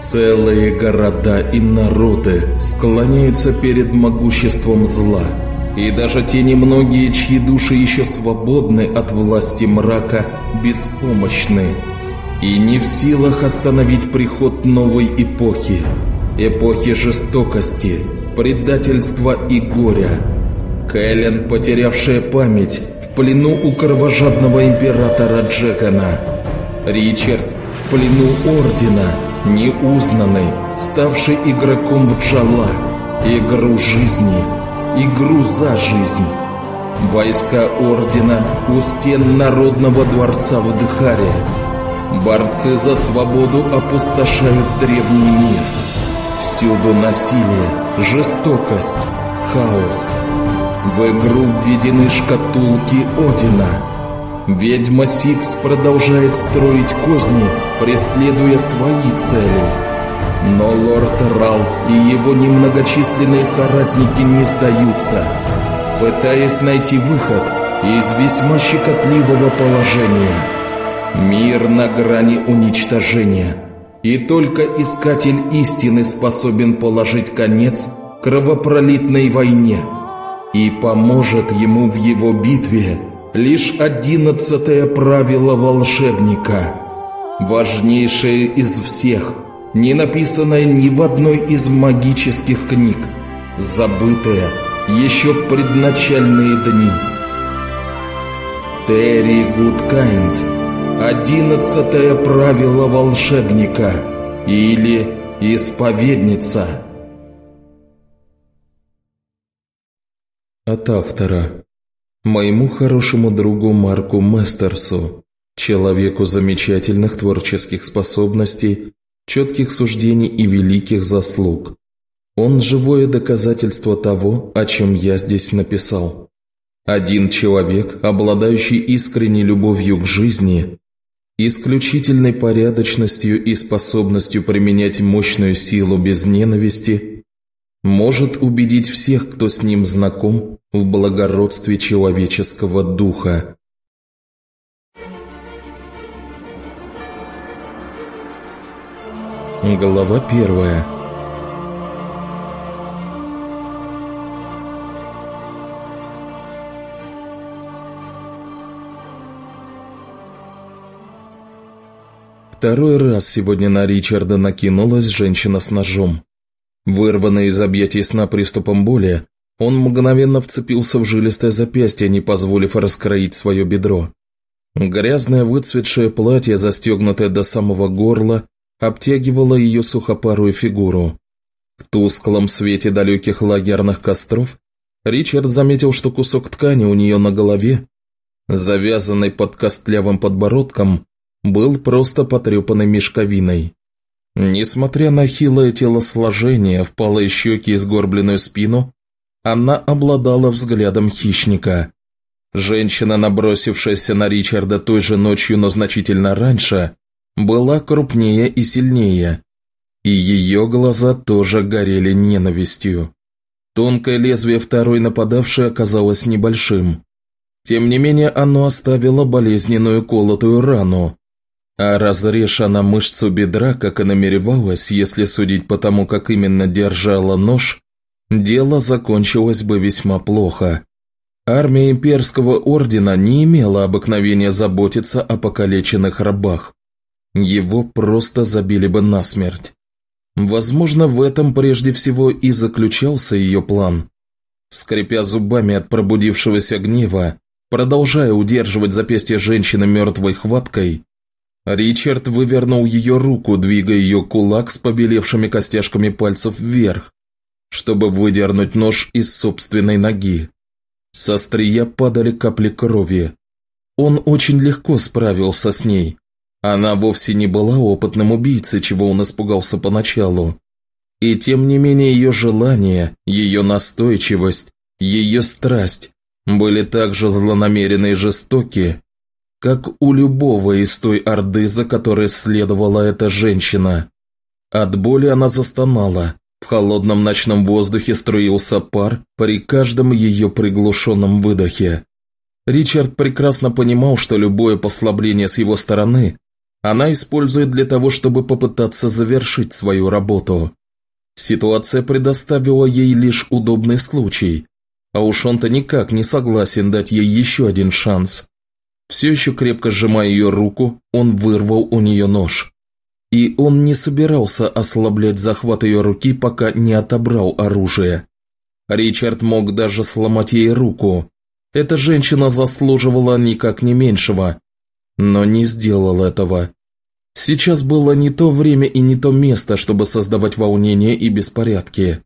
Целые города и народы склоняются перед могуществом зла. И даже те немногие, чьи души еще свободны от власти мрака, беспомощны. И не в силах остановить приход новой эпохи. Эпохи жестокости, предательства и горя. Кэлен, потерявшая память, в плену у кровожадного императора Джекона. Ричард в плену Ордена – неузнанный, ставший игроком в джала, игру жизни, игру за жизнь. Войска Ордена у стен Народного дворца в Дыхаре. Борцы за свободу опустошают древний мир. Всюду насилие, жестокость, хаос. В игру введены шкатулки Одина – Ведьма Сикс продолжает строить козни, преследуя свои цели. Но лорд Рал и его немногочисленные соратники не сдаются, пытаясь найти выход из весьма щекотливого положения. Мир на грани уничтожения. И только Искатель Истины способен положить конец кровопролитной войне и поможет ему в его битве лишь одиннадцатое правило волшебника, важнейшее из всех, не написанное ни в одной из магических книг, забытое еще в предначальные дни. Терри Гудкайнд. Одиннадцатое правило волшебника. Или исповедница. От автора. Моему хорошему другу Марку Местерсу, человеку замечательных творческих способностей, четких суждений и великих заслуг. Он живое доказательство того, о чем я здесь написал. Один человек, обладающий искренней любовью к жизни, исключительной порядочностью и способностью применять мощную силу без ненависти, может убедить всех, кто с ним знаком, в благородстве человеческого духа. Глава первая Второй раз сегодня на Ричарда накинулась женщина с ножом. Вырванный из объятий сна приступом боли, он мгновенно вцепился в жилистое запястье, не позволив раскроить свое бедро. Грязное выцветшее платье, застегнутое до самого горла, обтягивало ее сухопарую фигуру. В тусклом свете далеких лагерных костров Ричард заметил, что кусок ткани у нее на голове, завязанный под костлявым подбородком, был просто потрепанной мешковиной. Несмотря на хилое телосложение, впалые щеки и сгорбленную спину, она обладала взглядом хищника. Женщина, набросившаяся на Ричарда той же ночью, но значительно раньше, была крупнее и сильнее, и ее глаза тоже горели ненавистью. Тонкое лезвие второй нападавшей оказалось небольшим. Тем не менее, оно оставило болезненную колотую рану. А разрежь она мышцу бедра, как и намеревалась, если судить по тому, как именно держала нож, дело закончилось бы весьма плохо. Армия имперского ордена не имела обыкновения заботиться о покалеченных рабах. Его просто забили бы насмерть. Возможно, в этом прежде всего и заключался ее план. Скрипя зубами от пробудившегося гнева, продолжая удерживать запястье женщины мертвой хваткой, Ричард вывернул ее руку, двигая ее кулак с побелевшими костяшками пальцев вверх, чтобы выдернуть нож из собственной ноги. Со острия падали капли крови. Он очень легко справился с ней. Она вовсе не была опытным убийцей, чего он испугался поначалу. И тем не менее ее желание, ее настойчивость, ее страсть были так же злонамеренны и жестоки, как у любого из той орды, за которой следовала эта женщина. От боли она застонала, в холодном ночном воздухе струился пар при каждом ее приглушенном выдохе. Ричард прекрасно понимал, что любое послабление с его стороны она использует для того, чтобы попытаться завершить свою работу. Ситуация предоставила ей лишь удобный случай, а уж он-то никак не согласен дать ей еще один шанс. Все еще крепко сжимая ее руку, он вырвал у нее нож. И он не собирался ослаблять захват ее руки, пока не отобрал оружие. Ричард мог даже сломать ей руку. Эта женщина заслуживала никак не меньшего, но не сделал этого. Сейчас было не то время и не то место, чтобы создавать волнение и беспорядки.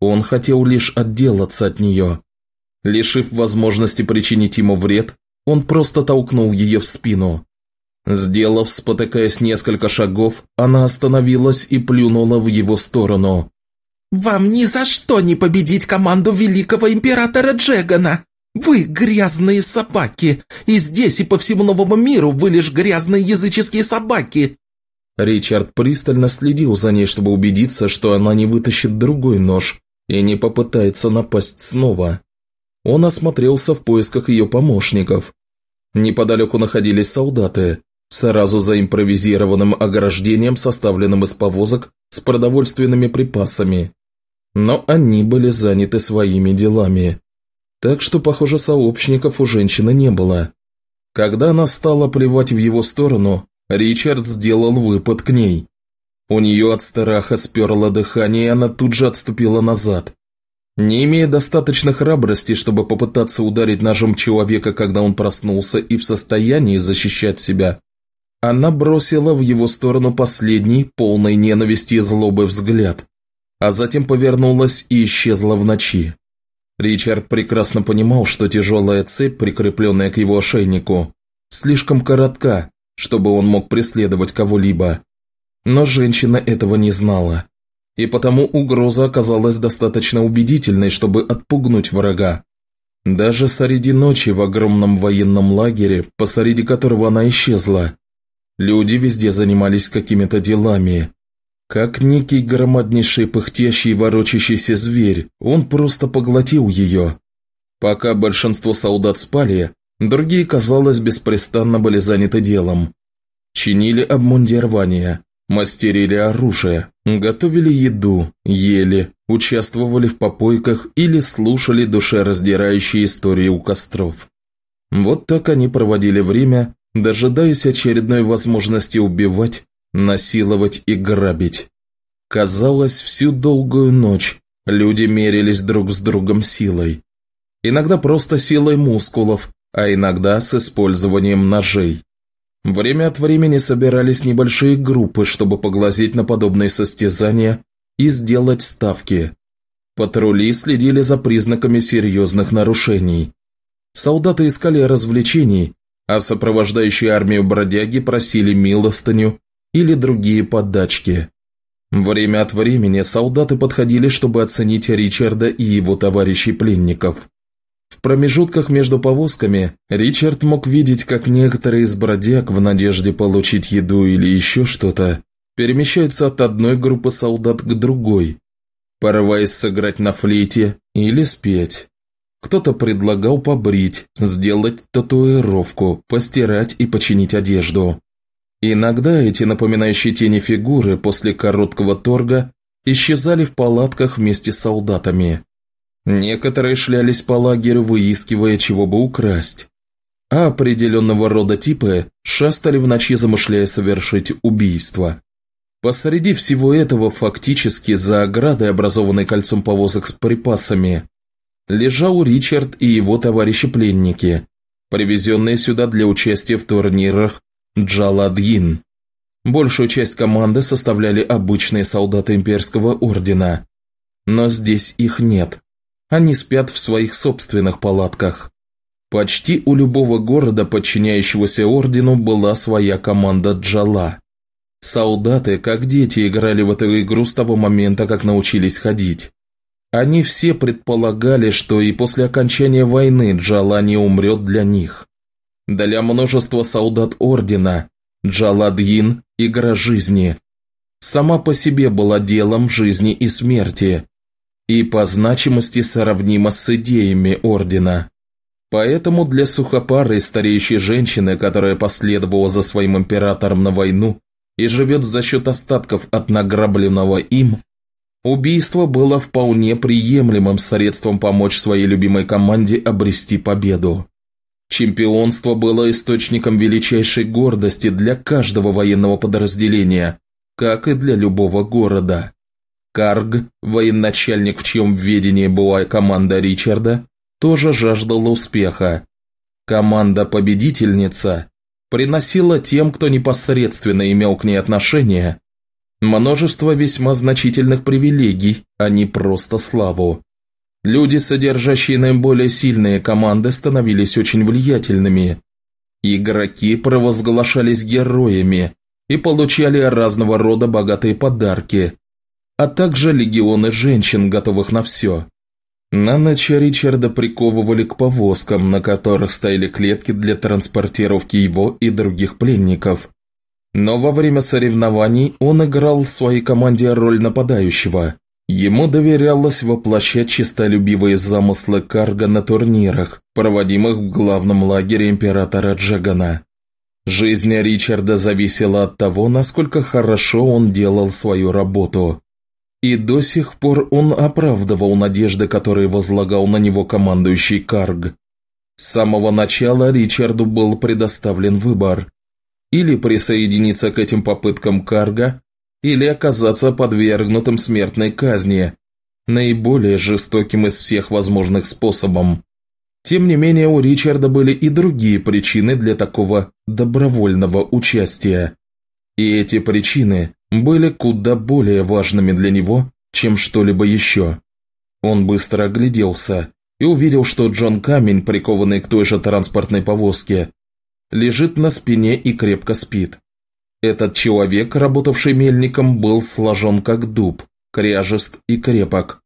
Он хотел лишь отделаться от нее. Лишив возможности причинить ему вред, он просто толкнул ее в спину. Сделав, спотыкаясь несколько шагов, она остановилась и плюнула в его сторону. «Вам ни за что не победить команду великого императора Джегана! Вы грязные собаки, и здесь и по всему новому миру вы лишь грязные языческие собаки!» Ричард пристально следил за ней, чтобы убедиться, что она не вытащит другой нож и не попытается напасть снова. Он осмотрелся в поисках ее помощников. Неподалеку находились солдаты, сразу за импровизированным ограждением, составленным из повозок с продовольственными припасами. Но они были заняты своими делами. Так что, похоже, сообщников у женщины не было. Когда она стала плевать в его сторону, Ричард сделал выпад к ней. У нее от страха сперло дыхание, и она тут же отступила назад. Не имея достаточно храбрости, чтобы попытаться ударить ножом человека, когда он проснулся и в состоянии защищать себя, она бросила в его сторону последний, полный ненависти и злобы взгляд, а затем повернулась и исчезла в ночи. Ричард прекрасно понимал, что тяжелая цепь, прикрепленная к его ошейнику, слишком коротка, чтобы он мог преследовать кого-либо. Но женщина этого не знала и потому угроза оказалась достаточно убедительной, чтобы отпугнуть врага. Даже среди ночи в огромном военном лагере, посреди которого она исчезла, люди везде занимались какими-то делами. Как некий громаднейший пыхтящий ворочащийся зверь, он просто поглотил ее. Пока большинство солдат спали, другие, казалось, беспрестанно были заняты делом. Чинили обмундирование, мастерили оружие, готовили еду, ели, участвовали в попойках или слушали душераздирающие истории у костров. Вот так они проводили время, дожидаясь очередной возможности убивать, насиловать и грабить. Казалось, всю долгую ночь люди мерились друг с другом силой. Иногда просто силой мускулов, а иногда с использованием ножей. Время от времени собирались небольшие группы, чтобы поглазеть на подобные состязания и сделать ставки. Патрули следили за признаками серьезных нарушений. Солдаты искали развлечений, а сопровождающие армию бродяги просили милостыню или другие подачки. Время от времени солдаты подходили, чтобы оценить Ричарда и его товарищей пленников. В промежутках между повозками Ричард мог видеть, как некоторые из бродяг в надежде получить еду или еще что-то перемещаются от одной группы солдат к другой, порываясь сыграть на флейте или спеть. Кто-то предлагал побрить, сделать татуировку, постирать и починить одежду. Иногда эти напоминающие тени фигуры после короткого торга исчезали в палатках вместе с солдатами. Некоторые шлялись по лагерю, выискивая, чего бы украсть. А определенного рода типы шастали в ночи, замышляя совершить убийство. Посреди всего этого, фактически за оградой, образованной кольцом повозок с припасами, лежал Ричард и его товарищи-пленники, привезенные сюда для участия в турнирах Джаладьин. Большую часть команды составляли обычные солдаты имперского ордена. Но здесь их нет. Они спят в своих собственных палатках. Почти у любого города, подчиняющегося ордену, была своя команда Джала. Солдаты, как дети, играли в эту игру с того момента, как научились ходить. Они все предполагали, что и после окончания войны Джала не умрет для них. Для множества солдат Ордена Джаладьин – игра жизни. Сама по себе была делом жизни и смерти, и по значимости сравнима с идеями Ордена. Поэтому для сухопарой стареющей женщины, которая последовала за своим императором на войну и живет за счет остатков от награбленного им, убийство было вполне приемлемым средством помочь своей любимой команде обрести победу. Чемпионство было источником величайшей гордости для каждого военного подразделения, как и для любого города. Карг, военачальник, в чьем ведении была команда Ричарда, тоже жаждала успеха. Команда-победительница приносила тем, кто непосредственно имел к ней отношение, множество весьма значительных привилегий, а не просто славу. Люди, содержащие наиболее сильные команды, становились очень влиятельными. Игроки провозглашались героями и получали разного рода богатые подарки, а также легионы женщин, готовых на все. На ночь Ричарда приковывали к повозкам, на которых стояли клетки для транспортировки его и других пленников. Но во время соревнований он играл в своей команде роль нападающего. Ему доверялось воплощать чистолюбивые замыслы Карга на турнирах, проводимых в главном лагере императора Джагана. Жизнь Ричарда зависела от того, насколько хорошо он делал свою работу. И до сих пор он оправдывал надежды, которые возлагал на него командующий Карг. С самого начала Ричарду был предоставлен выбор. Или присоединиться к этим попыткам Карга, или оказаться подвергнутым смертной казни, наиболее жестоким из всех возможных способов. Тем не менее, у Ричарда были и другие причины для такого добровольного участия. И эти причины были куда более важными для него, чем что-либо еще. Он быстро огляделся и увидел, что Джон Камень, прикованный к той же транспортной повозке, лежит на спине и крепко спит. Этот человек, работавший мельником, был сложен как дуб, кряжест и крепок.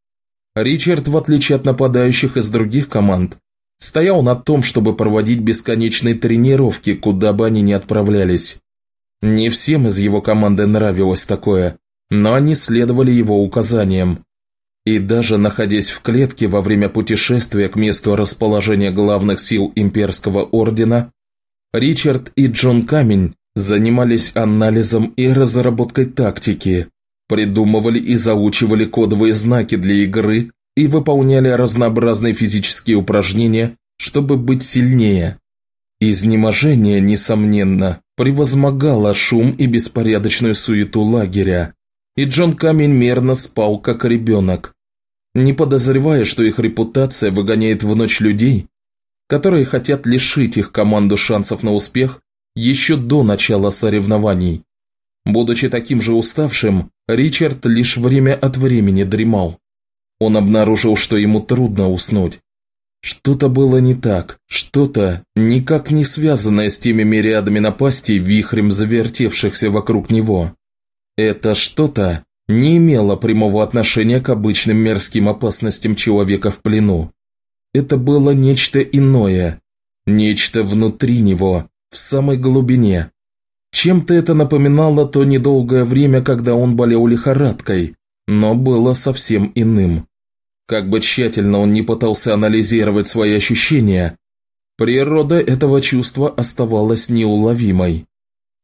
Ричард, в отличие от нападающих из других команд, стоял на том, чтобы проводить бесконечные тренировки, куда бы они ни отправлялись. Не всем из его команды нравилось такое, но они следовали его указаниям. И даже находясь в клетке во время путешествия к месту расположения главных сил имперского ордена, Ричард и Джон Камень занимались анализом и разработкой тактики, придумывали и заучивали кодовые знаки для игры и выполняли разнообразные физические упражнения, чтобы быть сильнее. Изнеможение, несомненно, превозмогало шум и беспорядочную суету лагеря, и Джон Камень мерно спал, как ребенок, не подозревая, что их репутация выгоняет в ночь людей, которые хотят лишить их команду шансов на успех еще до начала соревнований. Будучи таким же уставшим, Ричард лишь время от времени дремал. Он обнаружил, что ему трудно уснуть. Что-то было не так, что-то, никак не связанное с теми мириадами напастей, вихрем завертевшихся вокруг него. Это что-то не имело прямого отношения к обычным мерзким опасностям человека в плену. Это было нечто иное, нечто внутри него, в самой глубине. Чем-то это напоминало то недолгое время, когда он болел лихорадкой, но было совсем иным. Как бы тщательно он ни пытался анализировать свои ощущения, природа этого чувства оставалась неуловимой.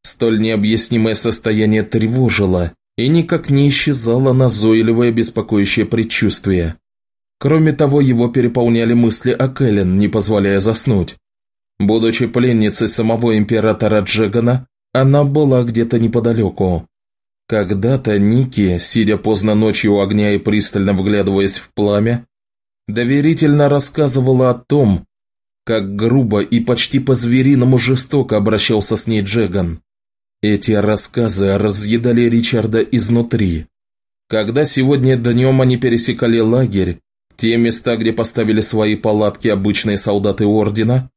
Столь необъяснимое состояние тревожило и никак не исчезало назойливое беспокоящее предчувствие. Кроме того, его переполняли мысли о Кэлен, не позволяя заснуть. Будучи пленницей самого императора Джегана, она была где-то неподалеку. Когда-то Ники, сидя поздно ночью у огня и пристально вглядываясь в пламя, доверительно рассказывала о том, как грубо и почти по-звериному жестоко обращался с ней Джеган. Эти рассказы разъедали Ричарда изнутри. Когда сегодня днем они пересекали лагерь, те места, где поставили свои палатки обычные солдаты Ордена,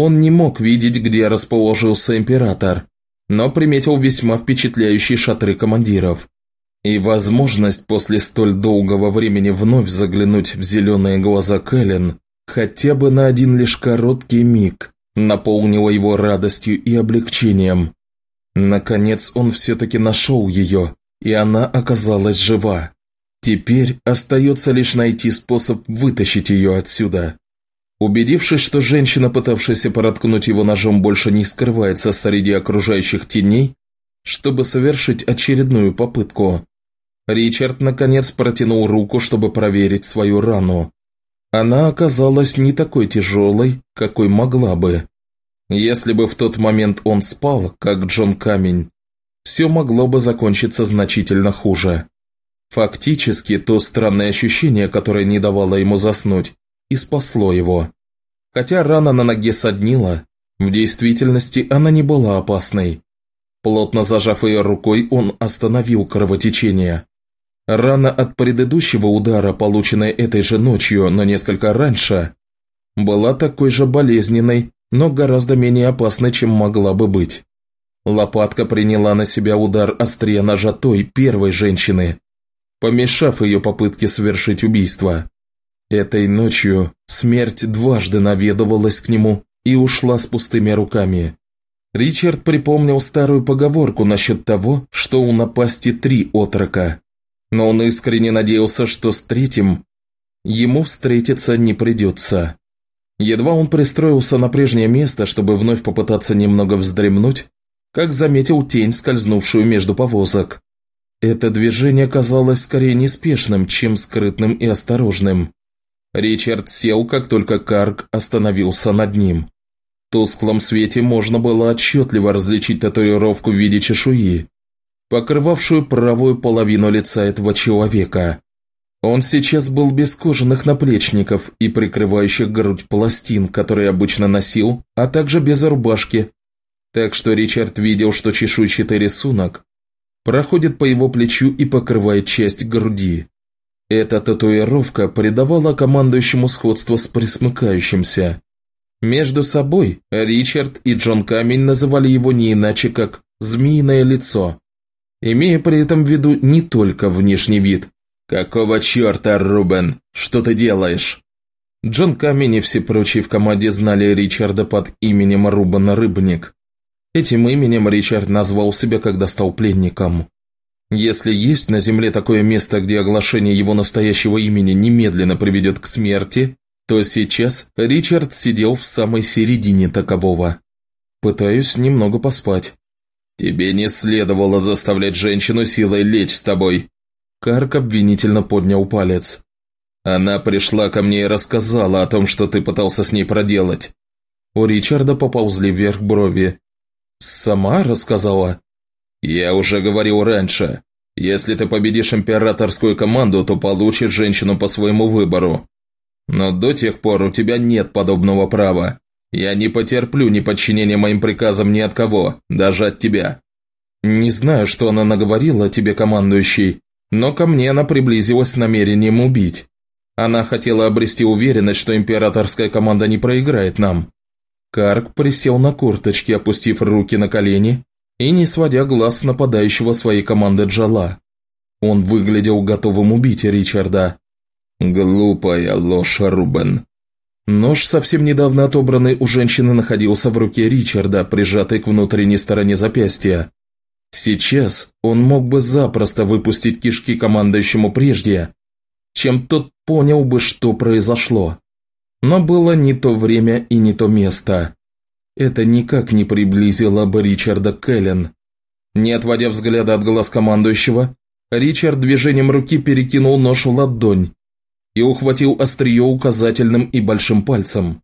он не мог видеть, где расположился император, но приметил весьма впечатляющие шатры командиров. И возможность после столь долгого времени вновь заглянуть в зеленые глаза Кэлен хотя бы на один лишь короткий миг наполнила его радостью и облегчением. Наконец он все-таки нашел ее, и она оказалась жива. Теперь остается лишь найти способ вытащить ее отсюда. Убедившись, что женщина, пытавшаяся проткнуть его ножом, больше не скрывается среди окружающих теней, чтобы совершить очередную попытку, Ричард наконец протянул руку, чтобы проверить свою рану. Она оказалась не такой тяжелой, какой могла бы. Если бы в тот момент он спал, как Джон Камень, все могло бы закончиться значительно хуже. Фактически, то странное ощущение, которое не давало ему заснуть, и спасло его. Хотя рана на ноге соднила, в действительности она не была опасной. Плотно зажав ее рукой, он остановил кровотечение. Рана от предыдущего удара, полученной этой же ночью, но несколько раньше, была такой же болезненной, но гораздо менее опасной, чем могла бы быть. Лопатка приняла на себя удар острия ножа той первой женщины, помешав ее попытке совершить убийство. Этой ночью смерть дважды наведывалась к нему и ушла с пустыми руками. Ричард припомнил старую поговорку насчет того, что у напасти три отрока, но он искренне надеялся, что с третьим ему встретиться не придется. Едва он пристроился на прежнее место, чтобы вновь попытаться немного вздремнуть, как заметил тень, скользнувшую между повозок. Это движение казалось скорее неспешным, чем скрытным и осторожным. Ричард сел, как только Карг остановился над ним. В тусклом свете можно было отчетливо различить татуировку в виде чешуи, покрывавшую правую половину лица этого человека. Он сейчас был без кожаных наплечников и прикрывающих грудь пластин, которые обычно носил, а также без рубашки, так что Ричард видел, что чешуйчатый рисунок проходит по его плечу и покрывает часть груди. Эта татуировка придавала командующему сходство с присмыкающимся. Между собой Ричард и Джон Камень называли его не иначе, как «змеиное лицо», имея при этом в виду не только внешний вид. «Какого черта, Рубен? Что ты делаешь?» Джон Камень и все прочие в команде знали Ричарда под именем Рубен Рыбник. Этим именем Ричард назвал себя, когда стал пленником. Если есть на Земле такое место, где оглашение его настоящего имени немедленно приведет к смерти, то сейчас Ричард сидел в самой середине такового. Пытаюсь немного поспать. «Тебе не следовало заставлять женщину силой лечь с тобой». Карк обвинительно поднял палец. «Она пришла ко мне и рассказала о том, что ты пытался с ней проделать». У Ричарда поползли вверх брови. «Сама рассказала?» «Я уже говорил раньше. Если ты победишь императорскую команду, то получишь женщину по своему выбору. Но до тех пор у тебя нет подобного права. Я не потерплю неподчинения моим приказам ни от кого, даже от тебя». «Не знаю, что она наговорила тебе, командующий, но ко мне она приблизилась с намерением убить. Она хотела обрести уверенность, что императорская команда не проиграет нам». Карк присел на курточки, опустив руки на колени и не сводя глаз с нападающего своей команды Джала. Он выглядел готовым убить Ричарда. «Глупая ложь, Рубен». Нож, совсем недавно отобранный у женщины, находился в руке Ричарда, прижатый к внутренней стороне запястья. Сейчас он мог бы запросто выпустить кишки командующему прежде, чем тот понял бы, что произошло. Но было не то время и не то место. Это никак не приблизило бы Ричарда к Эллен. Не отводя взгляда от глаз командующего, Ричард движением руки перекинул нож в ладонь и ухватил острие указательным и большим пальцем.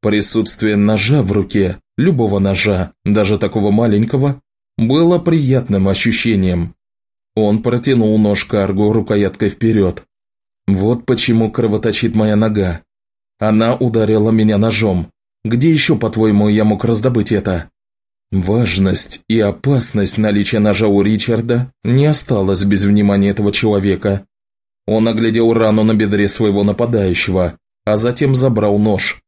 Присутствие ножа в руке, любого ножа, даже такого маленького, было приятным ощущением. Он протянул нож Каргу рукояткой вперед. Вот почему кровоточит моя нога. Она ударила меня ножом. Где еще, по-твоему, я мог раздобыть это? Важность и опасность наличия ножа у Ричарда не осталось без внимания этого человека. Он оглядел рану на бедре своего нападающего, а затем забрал нож.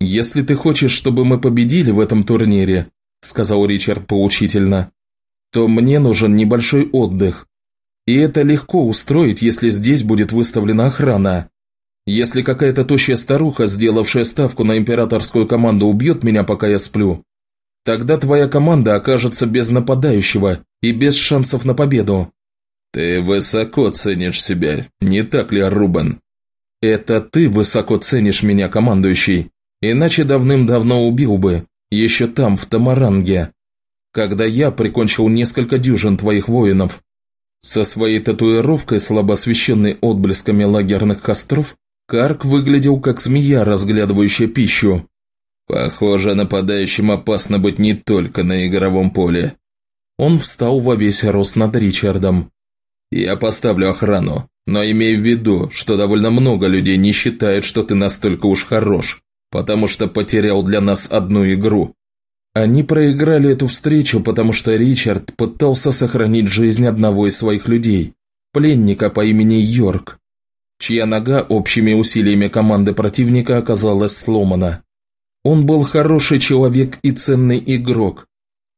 «Если ты хочешь, чтобы мы победили в этом турнире», – сказал Ричард поучительно, – «то мне нужен небольшой отдых. И это легко устроить, если здесь будет выставлена охрана. Если какая-то тощая старуха, сделавшая ставку на императорскую команду, убьет меня, пока я сплю, тогда твоя команда окажется без нападающего и без шансов на победу». «Ты высоко ценишь себя, не так ли, Рубен?» Это ты высоко ценишь меня, командующий, иначе давным-давно убил бы, еще там, в Тамаранге, когда я прикончил несколько дюжин твоих воинов. Со своей татуировкой, слабо освещенной отблесками лагерных костров, Карк выглядел как змея, разглядывающая пищу. Похоже, нападающим опасно быть не только на игровом поле. Он встал во весь рост над Ричардом. «Я поставлю охрану, но имей в виду, что довольно много людей не считает, что ты настолько уж хорош, потому что потерял для нас одну игру». Они проиграли эту встречу, потому что Ричард пытался сохранить жизнь одного из своих людей, пленника по имени Йорк, чья нога общими усилиями команды противника оказалась сломана. Он был хороший человек и ценный игрок,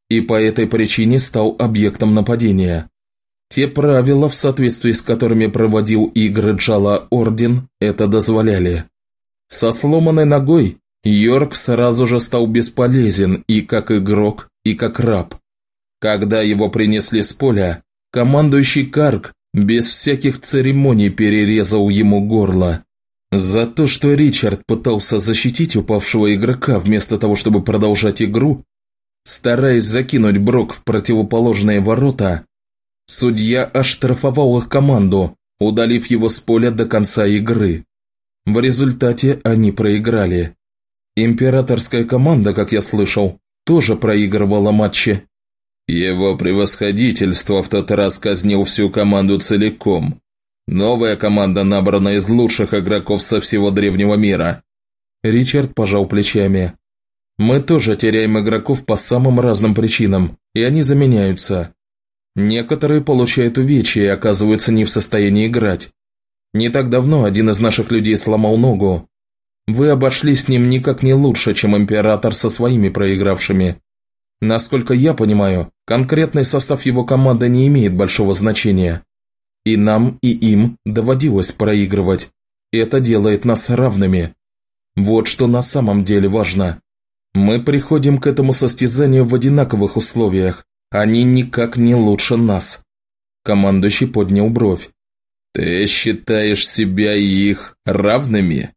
и по этой причине стал объектом нападения. Те правила, в соответствии с которыми проводил игры Джала Орден, это дозволяли. Со сломанной ногой Йорк сразу же стал бесполезен и как игрок, и как раб. Когда его принесли с поля, командующий Карк без всяких церемоний перерезал ему горло. За то, что Ричард пытался защитить упавшего игрока вместо того, чтобы продолжать игру, стараясь закинуть Брок в противоположные ворота, судья оштрафовал их команду, удалив его с поля до конца игры. В результате они проиграли. Императорская команда, как я слышал, тоже проигрывала матчи. Его превосходительство в тот раз казнил всю команду целиком. Новая команда набрана из лучших игроков со всего древнего мира. Ричард пожал плечами. Мы тоже теряем игроков по самым разным причинам, и они заменяются. Некоторые получают увечья и оказываются не в состоянии играть. Не так давно один из наших людей сломал ногу, вы обошлись с ним никак не лучше, чем Император со своими проигравшими. Насколько я понимаю, конкретный состав его команды не имеет большого значения. И нам, и им доводилось проигрывать. Это делает нас равными. Вот что на самом деле важно. Мы приходим к этому состязанию в одинаковых условиях. Они никак не лучше нас. Командующий поднял бровь. «Ты считаешь себя и их равными?»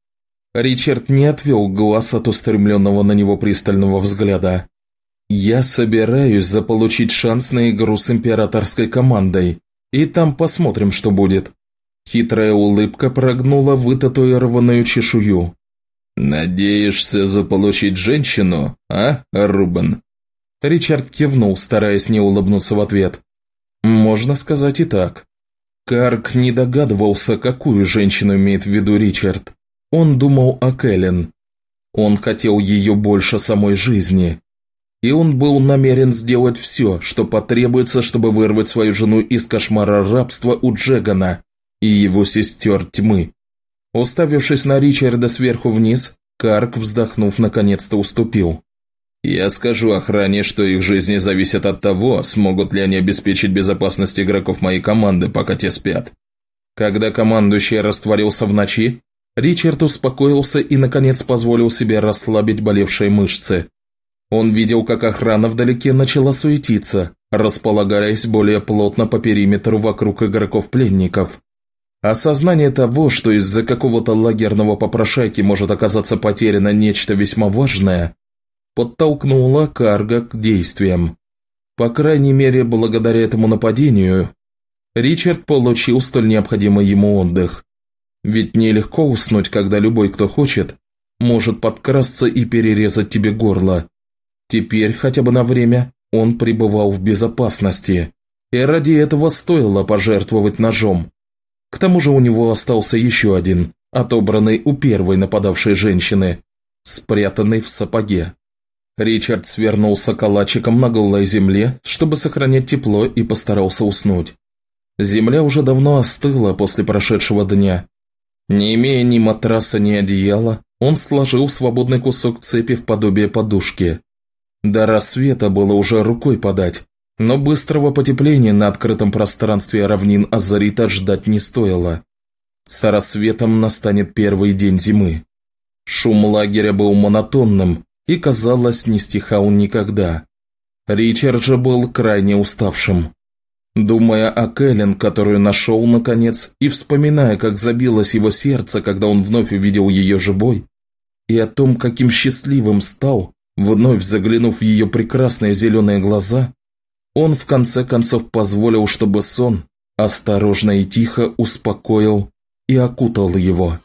Ричард не отвел глаз от устремленного на него пристального взгляда. «Я собираюсь заполучить шанс на игру с императорской командой, и там посмотрим, что будет». Хитрая улыбка прогнула вытатуированную чешую. «Надеешься заполучить женщину, а, Рубен?» Ричард кивнул, стараясь не улыбнуться в ответ. «Можно сказать и так». Карк не догадывался, какую женщину имеет в виду Ричард. Он думал о Кэлен. Он хотел ее больше самой жизни. И он был намерен сделать все, что потребуется, чтобы вырвать свою жену из кошмара рабства у Джегана и его сестер тьмы. Уставившись на Ричарда сверху вниз, Карк, вздохнув, наконец-то уступил. «Я скажу охране, что их жизни зависят от того, смогут ли они обеспечить безопасность игроков моей команды, пока те спят». Когда командующий растворился в ночи, Ричард успокоился и, наконец, позволил себе расслабить болевшие мышцы. Он видел, как охрана вдалеке начала суетиться, располагаясь более плотно по периметру вокруг игроков-пленников. Осознание того, что из-за какого-то лагерного попрошайки может оказаться потеряно нечто весьма важное, подтолкнуло Карга к действиям. По крайней мере, благодаря этому нападению, Ричард получил столь необходимый ему отдых. Ведь нелегко уснуть, когда любой, кто хочет, может подкрасться и перерезать тебе горло. Теперь, хотя бы на время, он пребывал в безопасности, и ради этого стоило пожертвовать ножом. К тому же у него остался еще один, отобранный у первой нападавшей женщины, спрятанный в сапоге. Ричард свернулся калачиком на голой земле, чтобы сохранять тепло и постарался уснуть. Земля уже давно остыла после прошедшего дня, не имея ни матраса, ни одеяла, он сложил свободный кусок цепи в подобие подушки. До рассвета было уже рукой подать, но быстрого потепления на открытом пространстве равнин Азарита ждать не стоило. С рассветом настанет первый день зимы. Шум лагеря был монотонным и, казалось, не стихал никогда. Ричард же был крайне уставшим. Думая о Кэлен, которую нашел наконец, и вспоминая, как забилось его сердце, когда он вновь увидел ее живой, и о том, каким счастливым стал, вновь заглянув в ее прекрасные зеленые глаза, он в конце концов позволил, чтобы сон осторожно и тихо успокоил и окутал его.